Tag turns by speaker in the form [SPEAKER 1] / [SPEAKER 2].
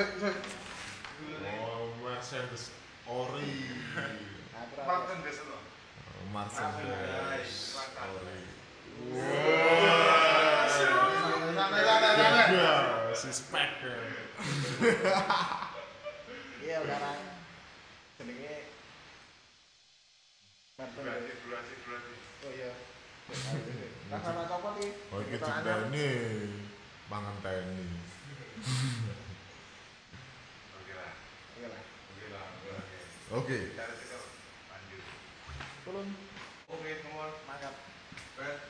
[SPEAKER 1] Oh, Mercedes Ori.
[SPEAKER 2] Martin.
[SPEAKER 1] Oh, Mercedes Ori. Ya, ya.
[SPEAKER 3] Iya sekarang jenenge Martin.
[SPEAKER 2] Durasi, durasi.
[SPEAKER 3] Oh iya. Nah sama copot iki.
[SPEAKER 1] Oh, teni. Mangan teni.
[SPEAKER 2] Oke
[SPEAKER 3] Oke. Okay.
[SPEAKER 2] Oke,
[SPEAKER 1] okay,
[SPEAKER 2] mantap.